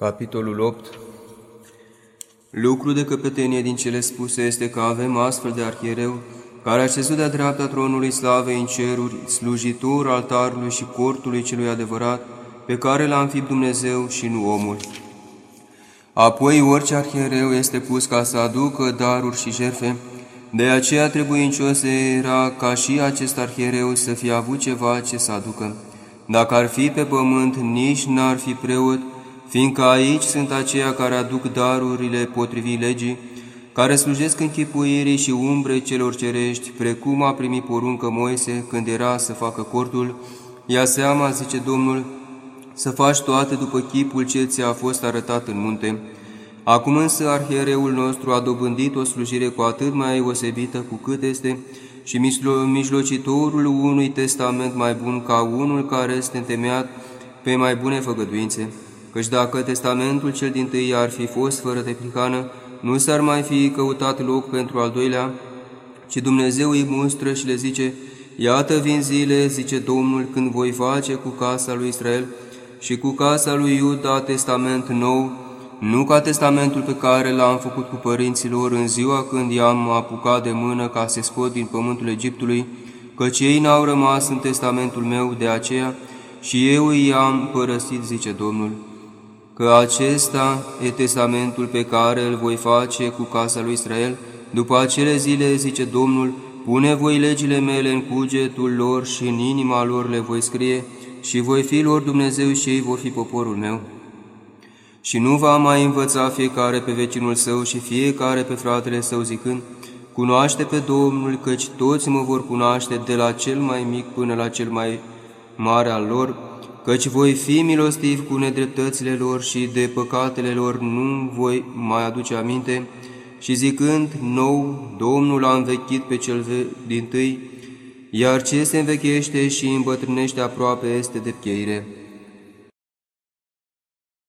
Capitolul 8 Lucru de căpetenie din cele spuse este că avem astfel de arhiereu, care a șezut de-a dreapta tronului slavei în ceruri, slujitor altarului și cortului celui adevărat, pe care l-a înfipt Dumnezeu și nu omul. Apoi orice arhiereu este pus ca să aducă daruri și jerfe, de aceea trebuincios era ca și acest arhiereu să fie avut ceva ce să aducă. Dacă ar fi pe pământ, nici n-ar fi preot, fiindcă aici sunt aceia care aduc darurile potrivit legii, care slujesc închipuirii și umbre celor cerești, precum a primit poruncă Moise când era să facă cortul, ia seama, zice Domnul, să faci toate după chipul ce ți-a fost arătat în munte. Acum însă arhiereul nostru a dobândit o slujire cu atât mai osebită cu cât este și mijlocitorul unui testament mai bun ca unul care este întemeiat pe mai bune făgăduințe căci dacă testamentul cel din tâi ar fi fost fără de prihană, nu s-ar mai fi căutat loc pentru al doilea, ci Dumnezeu îi mustră și le zice, Iată vin zile, zice Domnul, când voi face cu casa lui Israel și cu casa lui Iuda testament nou, nu ca testamentul pe care l-am făcut cu părinților în ziua când i-am apucat de mână ca să scot din pământul Egiptului, căci ei n-au rămas în testamentul meu de aceea și eu i-am părăsit, zice Domnul că acesta e testamentul pe care îl voi face cu casa lui Israel. După acele zile, zice Domnul, pune voi legile mele în cugetul lor și în inima lor le voi scrie și voi fi lor Dumnezeu și ei vor fi poporul meu. Și nu va mai învăța fiecare pe vecinul său și fiecare pe fratele său zicând, Cunoaște pe Domnul, căci toți mă vor cunoaște de la cel mai mic până la cel mai mare al lor, căci voi fi milostiv cu nedreptățile lor și de păcatele lor nu voi mai aduce aminte, și zicând nou, Domnul a învechit pe cel din tâi, iar ce se învechește și îmbătrânește aproape este de pcheire.